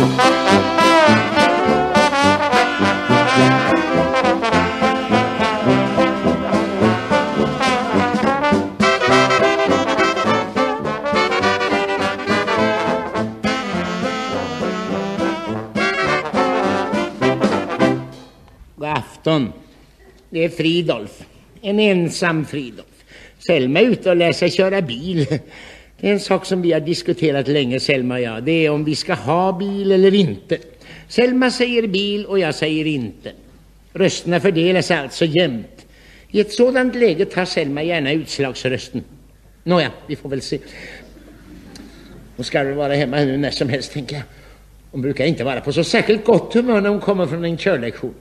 God afton. Det är Fridolf. En ensam Fridolf. Selma är ute och lär sig köra bil. Det är en sak som vi har diskuterat länge, Selma och jag. Det är om vi ska ha bil eller inte. Selma säger bil och jag säger inte. Rösterna fördelas alltså jämnt. I ett sådant läge tar Selma gärna utslagsrösten. Nåja, vi får väl se. Hon ska väl vara hemma nu när som helst, tänker jag. Hon brukar inte vara på så särskilt gott humör när hon kommer från en körlektion.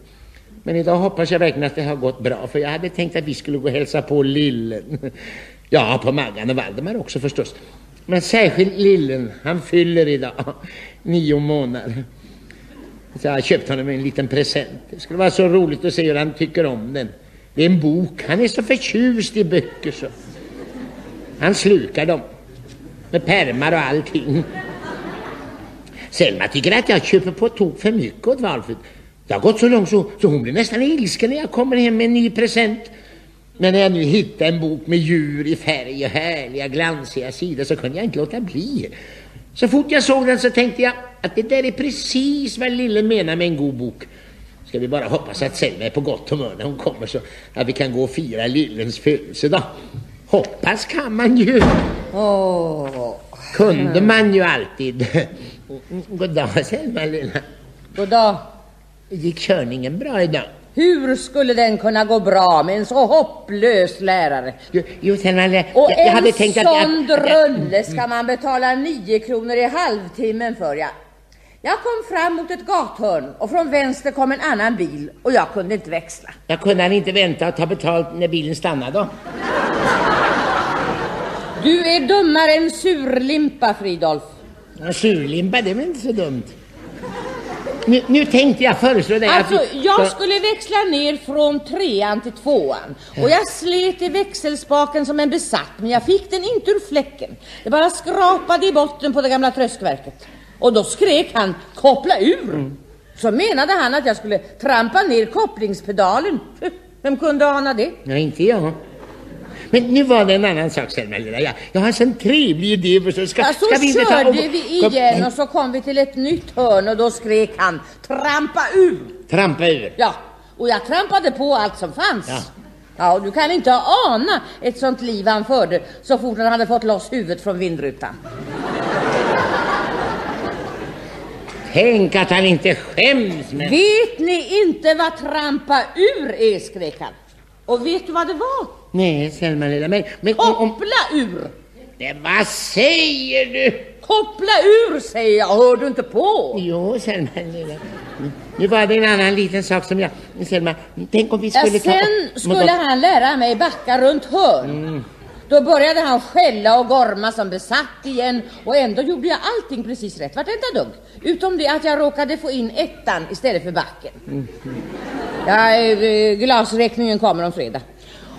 Men idag hoppas jag verkligen att det har gått bra, för jag hade tänkt att vi skulle gå och hälsa på Lillen. Ja, på Maggan och Valdemar också förstås. Men särskilt Lillen, han fyller idag nio månader. Så jag köpte honom en liten present. Det skulle vara så roligt att se hur han tycker om den. Det är en bok. Han är så förtjust i böcker så. Han slukar dem. Med permar och allting. Selma tycker att jag köper på tok för mycket åt Valfrid. Det har gått så långt så, så hon blir nästan ilsken när jag kommer hem med en ny present. Men när jag nu hittade en bok med djur i färg och härliga glansiga sidor så kunde jag inte låta bli. Så fort jag såg den så tänkte jag att det där är precis vad Lille menar med en god bok. Ska vi bara hoppas att Selma är på gott humör när hon kommer så att vi kan gå och fira Lillens födelsedag. Hoppas kan man ju. Åh, Kunde man ju alltid. God dag Selma lilla. god dag. Gick körningen bra idag? Hur skulle den kunna gå bra med en så hopplös lärare? Jo, jo Selma, Och jag, jag hade en tänkt att... sån jag, drulle ska man betala nio kronor i halvtimmen för, ja. Jag kom fram mot ett gathörn och från vänster kom en annan bil och jag kunde inte växla. jag kunde han inte vänta och ta betalt när bilen stannade då? Du är dummare än surlimpa, Fridolf. Ja, Surlimpa, det är väl inte så dumt? Nu, nu tänkte jag föreslå dig Alltså, att vi jag skulle växla ner från trean till tvåan och jag slet i växelspaken som en besatt men jag fick den inte ur fläcken. Det bara skrapade i botten på det gamla tröskverket. Och då skrek han koppla ur. Så menade han att jag skulle trampa ner kopplingspedalen. Vem kunde ana det? Ja, inte jag. Men nu var det en annan sak, Selma. Jag, jag har en sån trevlig idé. Så ska, Ja, så ska vi ta körde och- vi igen och så kom vi till ett nytt hörn och då skrek han trampa ur. Trampa ur. Ja, och jag trampade på allt som fanns. Ja. Ja, och du kan inte ana ett sånt liv han förde så fort han hade fått loss huvudet från vindrutan. Tänk att han inte skäms. Men... Vet ni inte vad trampa ur är, skrek han. Och vet du vad det var? Nej, Selma lilla. Men, men om, om... Koppla ur! Nej, vad säger du? Koppla ur, säger jag. Hör du inte på? Jo, Selma lilla. Nu var det en annan liten sak som jag... Selma, tänk om vi Ja, skulle ta... sen skulle han lära mig backa runt hörn. Då började han skälla och gorma som besatt igen och ändå gjorde jag allting precis rätt, vartenda dugg. Utom det att jag råkade få in ettan istället för backen. Ja, eh, glasräkningen kommer om fredag.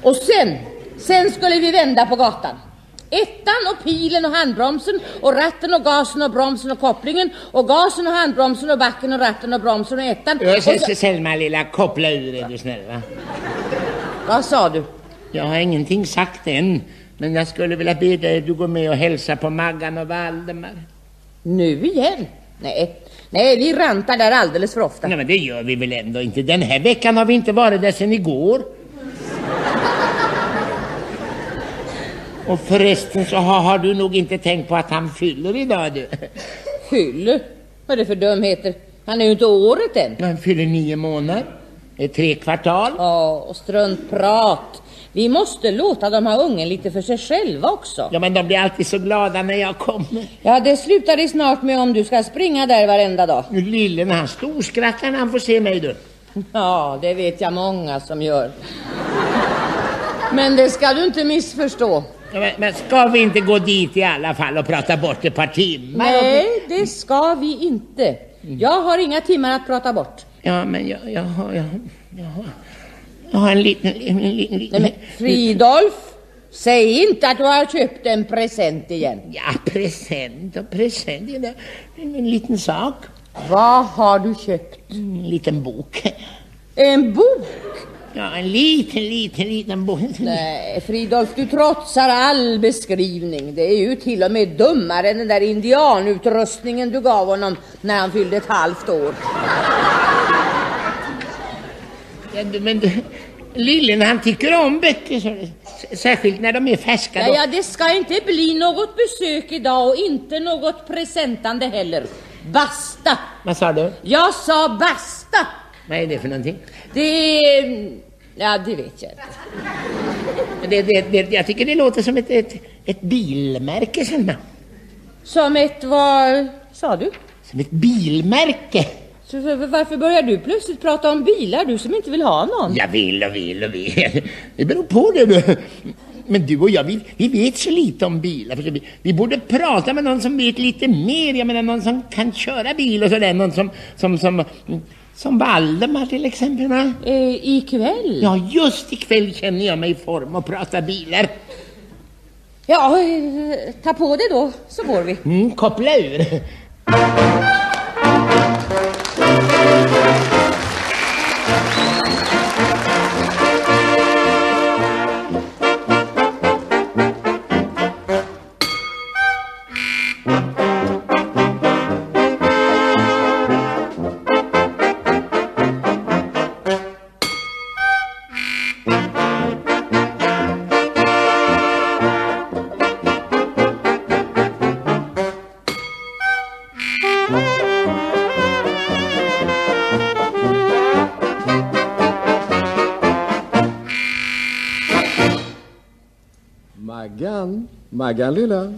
Och sen, sen skulle vi vända på gatan. Ettan och pilen och handbromsen och ratten och gasen och bromsen och kopplingen och gasen och handbromsen och backen och ratten och bromsen och ettan. Och så, se- Selma lilla, koppla ur är du snäll va? vad sa du? Jag har ingenting sagt än. Men jag skulle vilja be dig att du går med och hälsar på Maggan och Valdemar. Nu igen? Nej, nej, vi rantar där alldeles för ofta. Nej men det gör vi väl ändå inte. Den här veckan har vi inte varit där sedan igår. Och förresten så har, har du nog inte tänkt på att han fyller idag du. Fyller? Vad är det för dumheter? Han är ju inte året än. Han fyller nio månader. Det är tre kvartal. Ja, och struntprat. Vi måste låta dem ha ungen lite för sig själva också. Ja men de blir alltid så glada när jag kommer. Ja, det slutar det snart med om du ska springa där varenda dag. Nu Lillen han storskrattar när han får se mig du. Ja, det vet jag många som gör. Men det ska du inte missförstå. Ja, men, men ska vi inte gå dit i alla fall och prata bort ett par timmar? Nej, det ska vi inte. Jag har inga timmar att prata bort. Ja men jag, jag, jag, jag, har, jag har en liten... En, liten, liten Nej, men Fridolf, säg inte att du har köpt en present igen. Ja, present och present. Det är en liten sak. Vad har du köpt? En liten bok. En bok? Ja, en liten, liten, liten bok. Nej, Fridolf, du trotsar all beskrivning. Det är ju till och med dummare än den där indianutrustningen du gav honom när han fyllde ett halvt år. Men du, Lillen han tycker om böcker, så, särskilt när de är färska. Ja, ja, det ska inte bli något besök idag och inte något presentande heller. Basta! Vad sa du? Jag sa basta! Vad är det för någonting? Det är... Ja, det vet jag inte. Det, det, det, jag tycker det låter som ett, ett, ett bilmärke, Selma. Som ett vad sa du? Som ett bilmärke. Så, varför börjar du plötsligt prata om bilar, du som inte vill ha någon? Jag vill och vill och vill. Det beror på det. Men du och jag, vi, vi vet så lite om bilar. Vi, vi borde prata med någon som vet lite mer. Jag menar någon som kan köra bil och sådär. Någon som, som, som, som Valdemar till exempel. Va? Eh, ikväll? Ja, just ikväll känner jag mig i form att prata bilar. Ja, eh, ta på det då, så går vi. Mm, koppla ur. Maggan, Maggan lilla.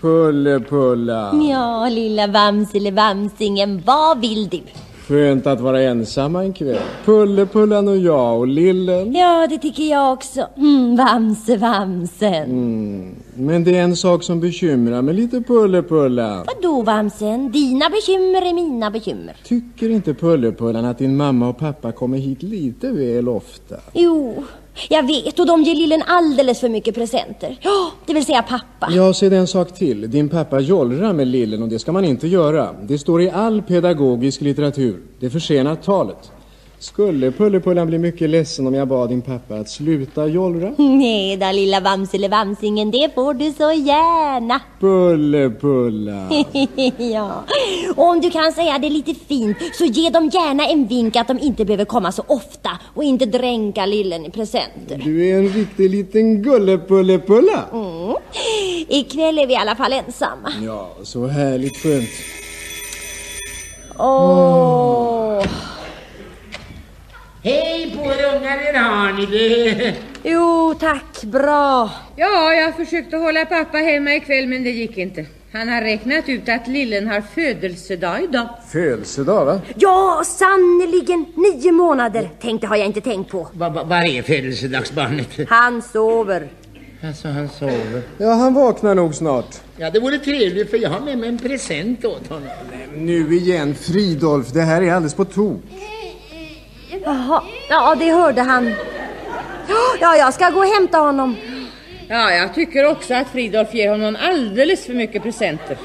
Pulle pulla. Ja, lilla Vamsele Vamsingen, vad vill du? Skönt att vara ensamma en kväll. Pulle pullan och jag och lillen. Ja, det tycker jag också. Mm, Vamse Vamsen. Mm. Men det är en sak som bekymrar mig lite Pulle pullan. Vadå Vamsen? Dina bekymmer är mina bekymmer. Tycker inte Pulle pullan att din mamma och pappa kommer hit lite väl ofta? Jo, jag vet och de ger lillen alldeles för mycket presenter. Ja, det vill säga pappa. Ja, se det en sak till. Din pappa jollrar med lillen och det ska man inte göra. Det står i all pedagogisk litteratur. Det försenar talet. Skulle Pullepullan bli mycket ledsen om jag bad din pappa att sluta jollra? Nej då, lilla Vamsele Vamsingen, det får du så gärna. Pullepulla. ja, och om du kan säga det lite fint så ge dem gärna en vink att de inte behöver komma så ofta och inte dränka lillen i presenter. Du är en riktig liten gullepullepulla. Mm. Ikväll är vi i alla fall ensamma. Ja, så härligt skönt. Åh. Hej på er ungar, hur har ni det? Jo, tack. Bra. Ja, jag försökte hålla pappa hemma ikväll men det gick inte. Han har räknat ut att lillen har födelsedag idag. Födelsedag, va? Ja, sannerligen. Nio månader. Tänkte har jag inte tänkt på. Va, va, var är födelsedagsbarnet? Han sover. Alltså, han sover. Ja, han vaknar nog snart. Ja, det vore trevligt för jag har med mig en present åt honom. Nu igen, Fridolf. Det här är alldeles på tok. Jaha, ja det hörde han. Ja, jag ska gå och hämta honom. Ja, jag tycker också att Fridolf ger honom alldeles för mycket presenter.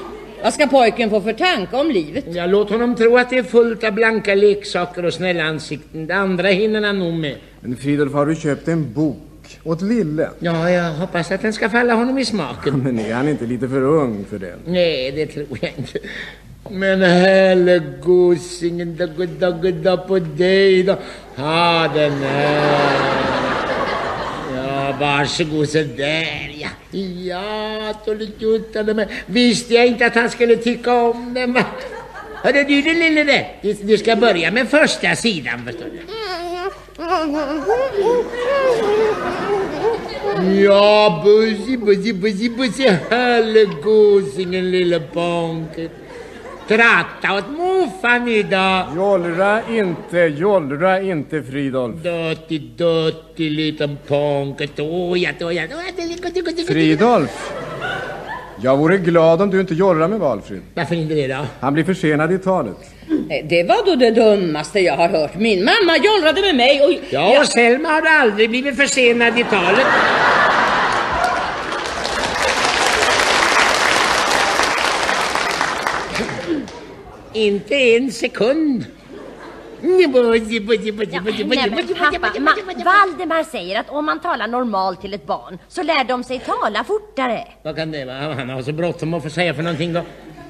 Vad ska pojken få för tanke om livet? Ja, låt honom tro att det är fullt av blanka leksaker och snälla ansikten. Det andra hinner han nog med. Men Fridolf, har du köpt en bok åt lillen? Ja, jag hoppas att den ska falla honom i smaken. Men är han inte lite för ung för den? Nej, det tror jag inte. Men hellegosingen, da gudda gudda på dig då. Ha den här. Ja, varsågod så där ja. Ja, tolletjuttade men visste jag inte att han skulle tycka om den va? Hörru du den lille där, du, du ska börja med första sidan förstår du. Ja, bussi, bussi, bussi, bussi, hellegosingen lille Ponket. Tratta åt morfar idag. Jollra inte, jollra inte Fridolf. Dötti, dötti liten Ponket. Åja, åja, åja. Fridolf! Jag vore glad om du inte jollrar med Valfrid. Varför inte det då? Han blir försenad i talet. Eh, Det var då det dummaste jag har hört. Min mamma jollrade med mig och... Ja, och Selma har aldrig blivit försenad i talet. Inte en sekund. Mm, Valdemar säger att om man talar normalt till ett barn så lär de sig tala fortare. Vad kan det vara? Han har så bråttom att få säga för någonting då.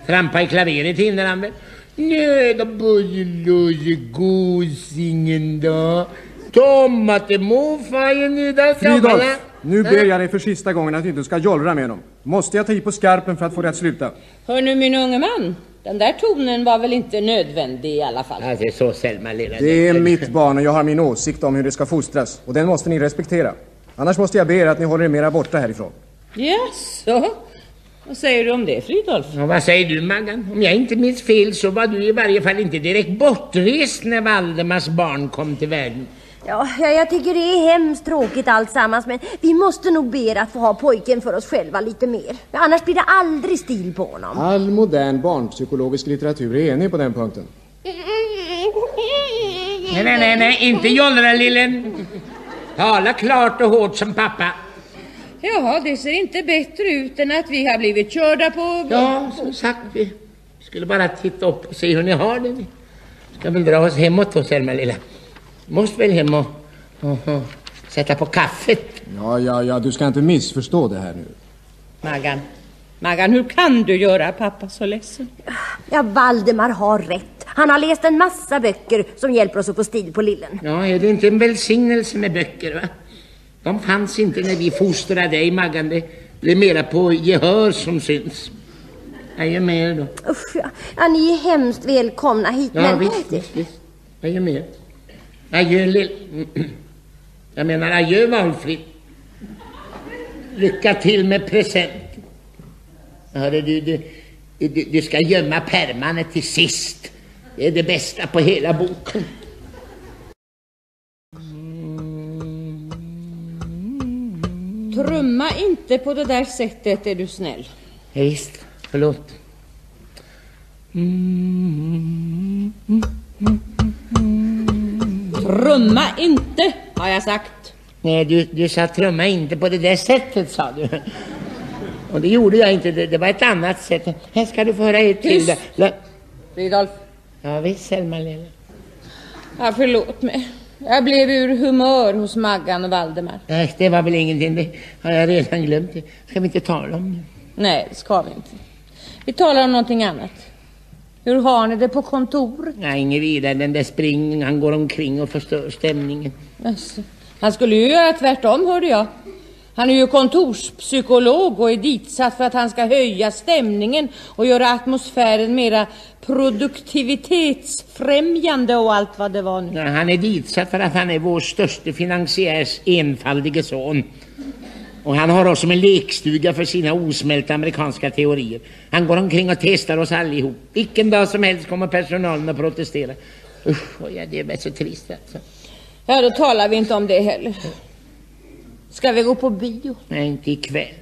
Trampa i klaveret hinner han väl? Nej, då börjar gosingen då. Tommate mofajen nu då. Fridolf, nu ber jag dig för sista gången att du inte ska jollra med dem. Måste jag ta i på skarpen för att få dig att sluta? Hör nu min unge man, den där tonen var väl inte nödvändig i alla fall. Ja, det är så Selma lilla. Det är mitt barn och jag har min åsikt om hur det ska fostras. Och den måste ni respektera. Annars måste jag be er att ni håller er mera borta härifrån. Jaså? Vad säger du om det, Fridolf? Och vad säger du Maggan? Om jag inte minns fel så var du i varje fall inte direkt bortrest när Valdemars barn kom till världen. Ja, ja, jag tycker det är hemskt tråkigt alltsammans men vi måste nog be er att få ha pojken för oss själva lite mer. Annars blir det aldrig stil på honom. All modern barnpsykologisk litteratur är enig på den punkten. Nej, nej, nej, nej, inte jollra lillen. Tala klart och hårt som pappa. Jaha, det ser inte bättre ut än att vi har blivit körda på... Ja, som sagt, vi skulle bara titta upp och se hur ni har det. Vi ska väl dra oss hemåt då, Selma lilla. Måste väl hem och, och, och sätta på kaffet. Ja, ja, ja, du ska inte missförstå det här nu. Maggan, Maggan, hur kan du göra pappa så ledsen? Ja, Valdemar har rätt. Han har läst en massa böcker som hjälper oss att få stil på lillen. Ja, är det inte en välsignelse med böcker, va? De fanns inte när vi fostrade dig, Maggan. Det blev mera på gehör som syns. Adjö med er då. Usch, ja. ja, ni är hemskt välkomna hit Ja, men... visst, visst, visst. Adjö med er. Adjö, lill... Jag menar adjö, Valfrid. Lycka till med present. Hörru, du, du, du, du ska gömma pärmarna till sist. Det är det bästa på hela boken. Trumma inte på det där sättet, är du snäll. Ja, visst, förlåt. Trumma inte, har jag sagt. Nej, du, du sa trumma inte på det där sättet, sa du. Och det gjorde jag inte, det, det var ett annat sätt. Här ska du få höra ett till. Tyst. Fridolf, Ja, visst, Selma lilla. ja, förlåt mig. Jag blev ur humör hos Maggan och Valdemar. Nej, det var väl ingenting, det har jag redan glömt. Det ska vi inte tala om nu. Nej, det ska vi inte. Vi talar om någonting annat. Hur har ni det på kontoret? Nej, inget vidare. Den där springen, han går omkring och förstör stämningen. Jaså. Han skulle ju göra tvärtom, hörde jag. Han är ju kontorspsykolog och är ditsatt för att han ska höja stämningen och göra atmosfären mera produktivitetsfrämjande och allt vad det var nu. Ja, han är ditsatt för att han är vår störste finansiärs enfaldige son. Och han har oss som en lekstuga för sina osmälta amerikanska teorier. Han går omkring och testar oss allihop. Vilken dag som helst kommer personalen att protestera. Usch, ja, det är så trist alltså. Ja, då talar vi inte om det heller. Ska vi gå på bio? Nej, inte ikväll.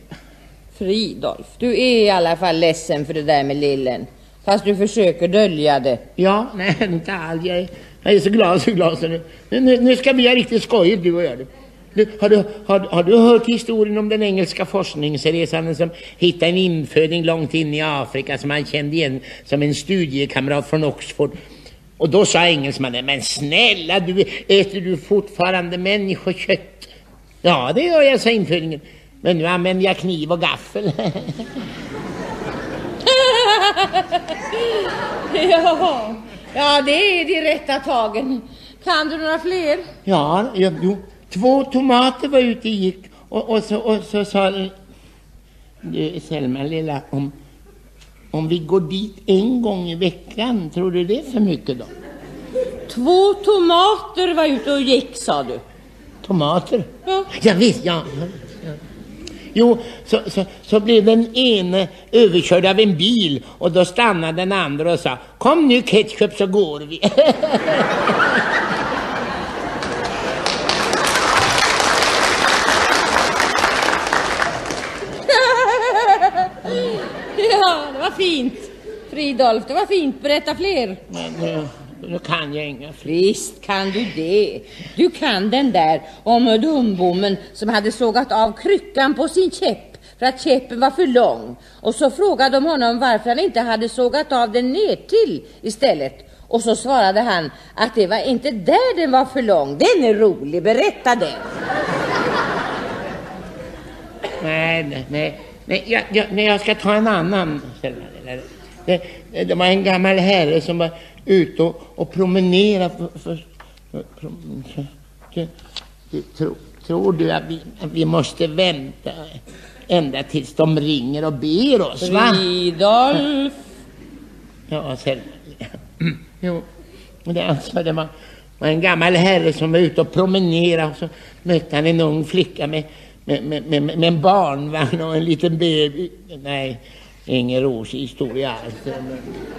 Fridolf, du är i alla fall ledsen för det där med lillen. Fast du försöker dölja det. Ja, nej, inte alls. Jag är, jag är så glad, så glad. Så nu, nu, nu ska vi ha riktigt skojigt, du och jag. Du, har, du, har, har du hört historien om den engelska forskningsresanden som hittade en inföding långt in i Afrika som han kände igen som en studiekamrat från Oxford? Och då sa engelsmannen, men snälla du, äter du fortfarande människokött? Ja, det gör jag, sa infödingen. Men nu använder jag kniv och gaffel. Ja, ja det är de rätta tagen. Kan du några fler? Ja, jo, jo. Två tomater var ute och gick och, och, så, och så sa du, Selma lilla, om, om vi går dit en gång i veckan, tror du det är för mycket då? Två tomater var ute och gick, sa du. Tomater? Ja. Ja, visst, ja. Jo, så, så, så blev den ene överkörd av en bil och då stannade den andra och sa Kom nu ketchup så går vi. Ja, det var fint. Fridolf, det var fint. Berätta fler. Men nu, nu kan jag inga fler. Visst kan du det. Du kan den där om dumbommen som hade sågat av kryckan på sin käpp för att käppen var för lång. Och så frågade de honom varför han inte hade sågat av den ner till istället. Och så svarade han att det var inte där den var för lång. Den är rolig, berätta den. Nej, nej, nej. Nej jag, jag, nej, jag ska ta en annan. Det, det var en gammal herre som var ute och, och promenerade. För, för, för, för, tror, tror du att vi, att vi måste vänta ända tills de ringer och ber oss? Va? Fridolf. Ja, Selma. Jo, det, alltså, det var, var en gammal herre som var ute och promenerade och så mötte han en ung flicka med, med, med, med, med en barnvagn och en liten baby. Nej, ingen rosig historia alls.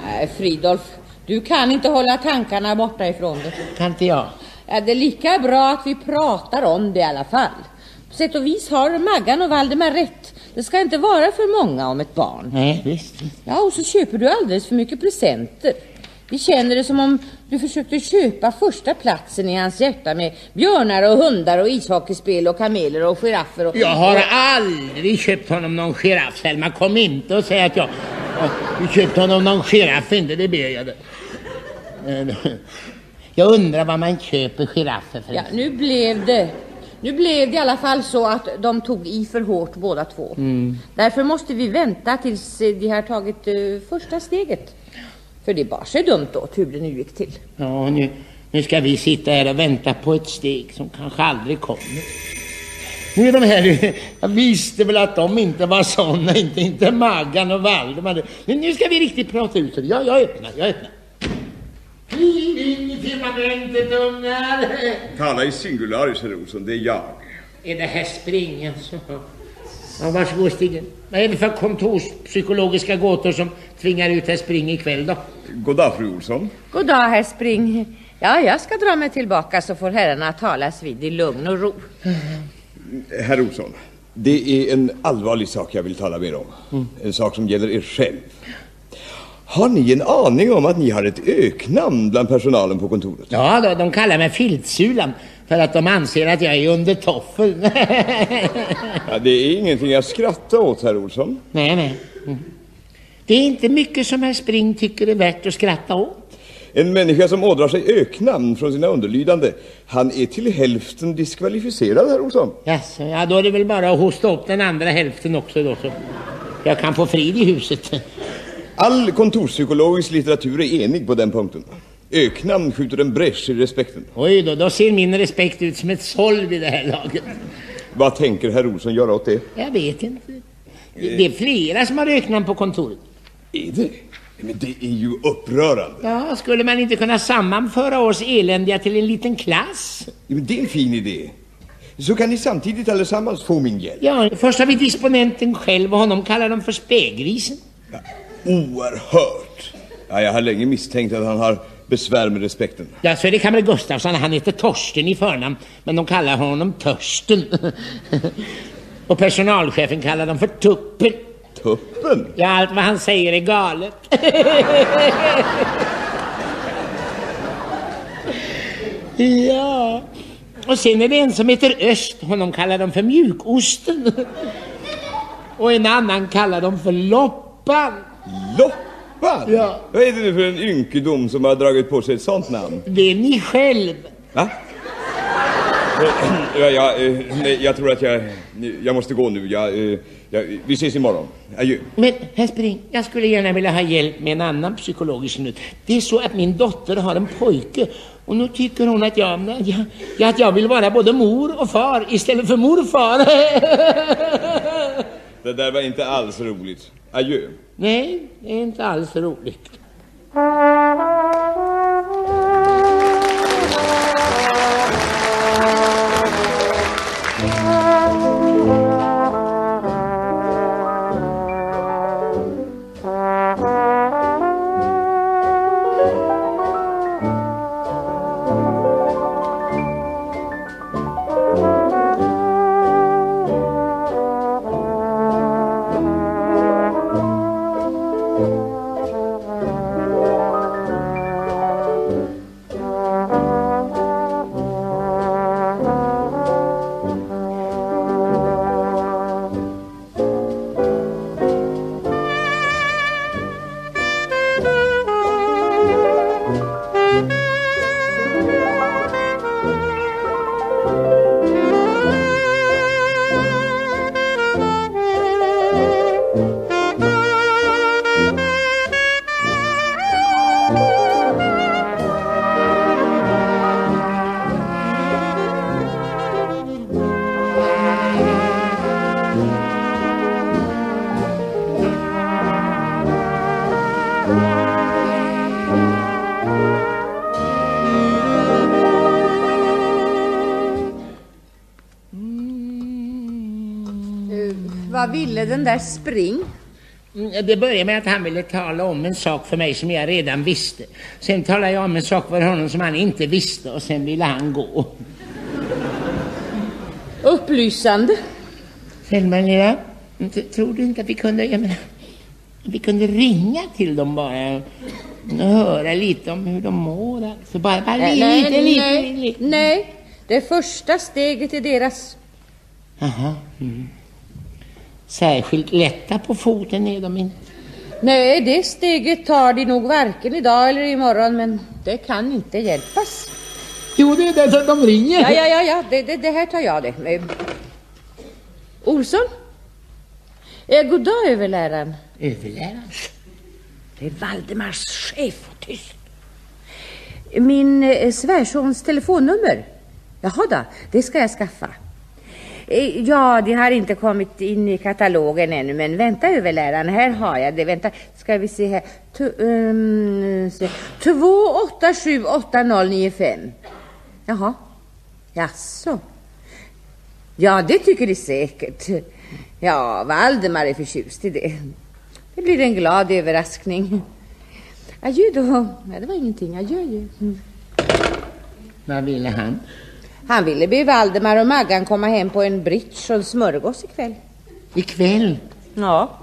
Nej, Fridolf, du kan inte hålla tankarna borta ifrån dig. Kan inte jag? Ja, det är lika bra att vi pratar om det i alla fall. På sätt och vis har Maggan och Valdemar rätt. Det ska inte vara för många om ett barn. Nej, visst. Ja, och så köper du alldeles för mycket presenter. Vi känner det som om du försökte köpa första platsen i hans hjärta med björnar och hundar och ishockeyspel och kameler och giraffer och... Jag har aldrig köpt honom någon giraff, Selma. Kom inte och säg att jag... Jag köpte honom någon giraff, inte det ber jag dig. Jag undrar vad man köper giraffer för. Ja, nu blev det... Nu blev det i alla fall så att de tog i för hårt båda två. Mm. Därför måste vi vänta tills de har tagit uh, första steget. För det bar sig dumt åt hur det nu gick till. Ja, nu, nu ska vi sitta här och vänta på ett steg som kanske aldrig kommer. Nu är de här, jag visste väl att de inte var såna, inte, inte Maggan och Valdemar. Men nu ska vi riktigt prata ut. Ja, jag öppnar, jag öppnar. Kliv in i firmamentet ungar. Tala i singularis, herr Olsson, det är jag. Är det här springen så? Ja, varsågod Stigen. Vad är det för kontorspsykologiska gåtor som tvingar ut herr Spring ikväll då? God dag, fru Olsson. God dag, herr Spring. Ja, jag ska dra mig tillbaka så får herrarna talas vid i lugn och ro. Herr Olsson, det är en allvarlig sak jag vill tala med er om. Mm. En sak som gäller er själv. Har ni en aning om att ni har ett öknamn bland personalen på kontoret? Ja, då, de kallar mig Filtsulan för att de anser att jag är under toffeln. Ja, det är ingenting att skratta åt, herr Olsson. nej, nej. Mm. Det är inte mycket som herr Spring tycker är värt att skratta åt. En människa som ådrar sig öknamn från sina underlydande, han är till hälften diskvalificerad, herr Olsson. Jaså, ja, då är det väl bara att hosta upp den andra hälften också då så jag kan få frid i huset. All kontorspsykologisk litteratur är enig på den punkten. Öknamn skjuter en bräsch i respekten. Oj då, då ser min respekt ut som ett såll vid det här laget. Vad tänker herr Olsson göra åt det? Jag vet inte. Det det är flera som har öknamn på kontoret. Är det? Men det är ju upprörande. Ja, skulle man inte kunna sammanföra oss eländiga till en liten klass? Ja, Men det är en fin idé. Så kan ni samtidigt allesammans få min hjälp. Ja, först har vi disponenten själv och honom kallar de för spägrisen. Oerhört. Ja, jag har länge misstänkt att han har besvär med respekten. Ja, så är det Kamrer Gustafsson. Han heter Torsten i förnamn, men de kallar honom Törsten. och personalchefen kallar dem för Tuppen. Tuppen? Ja, allt vad han säger är galet. ja. Och sen är det en som heter Öst. Honom kallar de för Mjukosten. och en annan kallar de för Loppan. Loppan? Ja. Vad är det nu för en ynkedom som har dragit på sig ett sånt namn? Det är ni själv. Va? Ja, ja, eh, nej, jag tror att jag, jag måste gå nu. Jag, eh, jag, vi ses imorgon. Adjö. Men herr Spring, jag skulle gärna vilja ha hjälp med en annan psykologisk minut. Det är så att min dotter har en pojke och nu tycker hon att jag, att jag, ja, att jag vill vara både mor och far istället för morfar. Det där var inte alls roligt. Adjö. Nej, det är inte alls roligt. Ville den där spring? Mm, Det började med att han ville tala om en sak för mig som jag redan visste. Sen talade jag om en sak för honom som han inte visste och sen ville han gå. Upplysande. Selma lilla, tror du inte att vi kunde, jag menar, vi kunde ringa till dem bara och höra lite om hur de mår? Alltså bara, bara Nej, lite, nej, lite, nej, lite. nej. Det första steget i deras... Jaha. Mm. Särskilt lätta på foten är de inte. Nej, det steget tar de nog varken idag eller imorgon, men det kan inte hjälpas. Jo, det är därför de ringer. Ja, ja, ja, ja. Det, det, det här tar jag det. Eh, Olsson? Eh, god dag, överläraren. Överläraren. Det är Valdemars chef och tyst. Min eh, svärsons telefonnummer? Jaha då, det ska jag skaffa. Eh, ja, det har inte kommit in i katalogen ännu, men vänta överläraren, här har jag det. Vänta, ska vi se här. T um, 2878095. Jaha, jaså? Ja, det tycker de säkert. Ja, Valdemar är förtjust i det. Det blir en glad överraskning. Adjö då. Nej, det var ingenting. Adjö, adjö. Mm. Vad ville han? Han ville be Valdemar och Maggan komma hem på en bridge och en smörgås ikväll. Ikväll? Ja,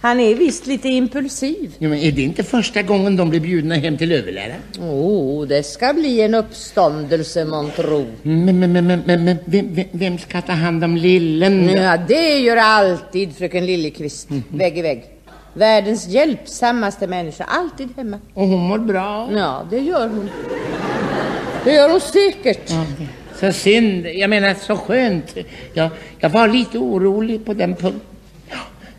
han är visst lite impulsiv. Jo, men är det inte första gången de blir bjudna hem till överläraren? Oh, det ska bli en uppståndelse, montro. Men, men, men, men, men, vem, vem- ska ta hand om lillen? Ja, det gör alltid fröken Liljekvist. Vägg i vägg. Världens hjälpsammaste människa, alltid hemma. Och hon mår bra? Ja, det gör hon. Det gör hon säkert. Ja, Så synd. Jag menar, så skönt. Jag, jag var lite orolig på den punkten.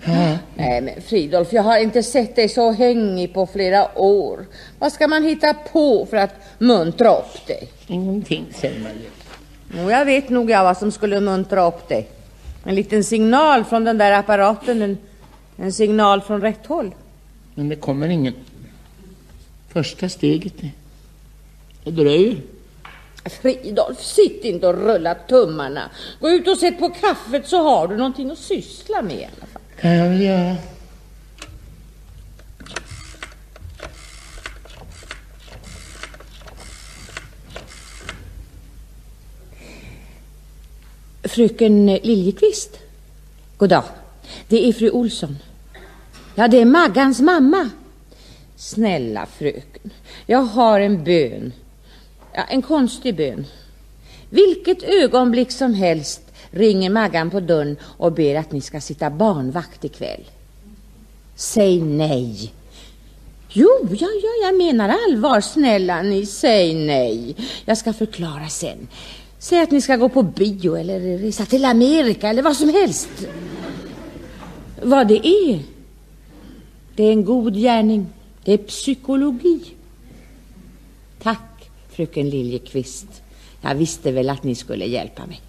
Ja. Nej men Fridolf, jag har inte sett dig så hängig på flera år. Vad ska man hitta på för att muntra upp dig? Ingenting, Selma. Jo, jag vet nog jag vad som skulle muntra upp dig. En liten signal från den där apparaten, en, en signal från rätt håll. Men det kommer ingen. Första steget, det dröjer. Fridolf, sitt inte och rulla tummarna. Gå ut och sätt på kaffet så har du någonting att syssla med i alla fall. kan jag väl göra. Fröken Liljekvist? God dag. Det är fru Olsson. Ja, det är Maggans mamma. Snälla fröken, jag har en bön. Ja, en konstig bön. Vilket ögonblick som helst ringer Maggan på dörren och ber att ni ska sitta barnvakt ikväll. Säg nej. Jo, ja, ja, jag menar allvar. Snälla ni, säg nej. Jag ska förklara sen. Säg att ni ska gå på bio eller resa till Amerika eller vad som helst. Vad det är? Det är en god gärning. Det är psykologi. Tack, fröken Liljekvist. Jag visste väl att ni skulle hjälpa mig.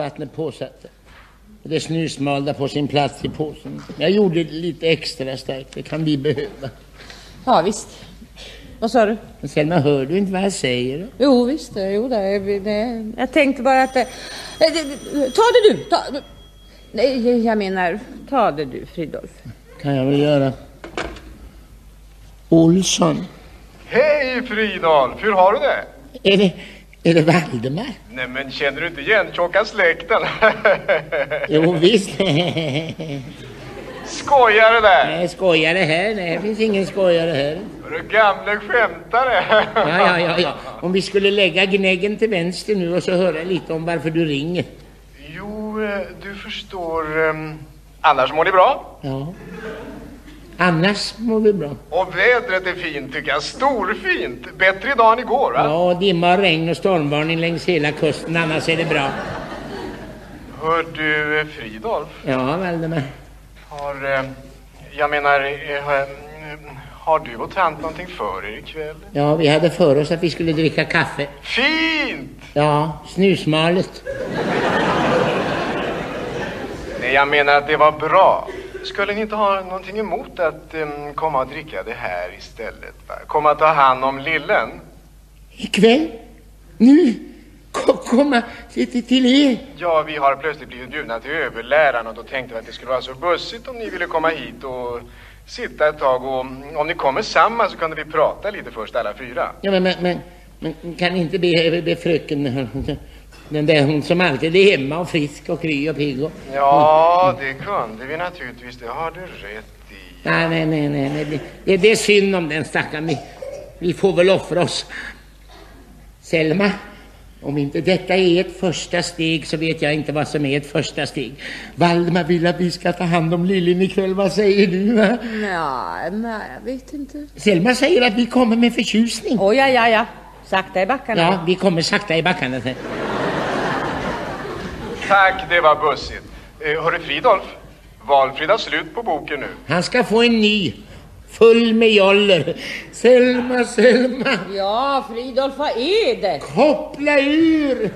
Kaffevattnet påsatt. Det snusmalda på sin plats i påsen. Jag gjorde det lite extra starkt. Det kan vi behöva. Ja, visst. Vad sa du? Men Selma, hör du inte vad jag säger? Jo, visst. Jo, det, det, jag tänkte bara att... det- eh, det- Ta det du! Ta, nej, jag menar, ta det du, Fridolf. kan jag väl göra. Olsson. Hej Fridolf, hur har du det? Är det, är det Valdemar? Nej men känner du inte igen tjocka släkten? Jo, visst. Skojare där! Nej, skojare här. Nej, det finns ingen skojare här. Du gamle skämtare! Ja, ja, ja, ja. Om vi skulle lägga gnäggen till vänster nu och så höra lite om varför du ringer. Jo, eh, du förstår... ehm, Annars mår ni bra? Ja. Annars mår vi bra. Och vädret är fint tycker jag, storfint! Bättre idag än igår va? Ja, dimma, regn och stormvarning längs hela kusten. Annars är det bra. Hör du, eh, Fridolf, Ja, Valdemar. har... eh, Jag menar, eh, har- har du och tant någonting för er ikväll? Ja, vi hade för oss att vi skulle dricka kaffe. Fint! Ja, snusmalet. Nej, jag menar att det var bra. Skulle ni inte ha någonting emot att em, komma och dricka det här istället? Va? Komma och ta hand om lillen? Ikväll? Nu? Ko- Komma till, er? Ja, vi har plötsligt blivit bjudna till överläraren och då tänkte vi att det skulle vara så bussigt om ni ville komma hit och sitta ett tag och om ni kommer samman så kunde vi prata lite först alla fyra. Ja, men, men, men, men kan ni inte be, be fröken, den där hon som alltid är hemma och frisk och kry och pigg och... Ja, det kunde vi naturligtvis, det har du rätt i. Nej, nej, nej, nej, nej. Det, det, det är synd om den stackaren. Vi, vi får väl offra oss. Selma, om inte detta är ett första steg så vet jag inte vad som är ett första steg. Valdemar vill att vi ska ta hand om Lillen ikväll. Vad säger du? Va? Ja, nej, jag vet inte. Selma säger att vi kommer med förtjusning. Åh, ja, ja, ja. Sakta i backarna. Ja, vi kommer sakta i backarna. Tack, det var bussigt. Eh, hörru Fridolf, Valfrid har slut på boken nu. Han ska få en ny, full med joller. Selma, Selma, Ja, Fridolf, vad är det? koppla ur!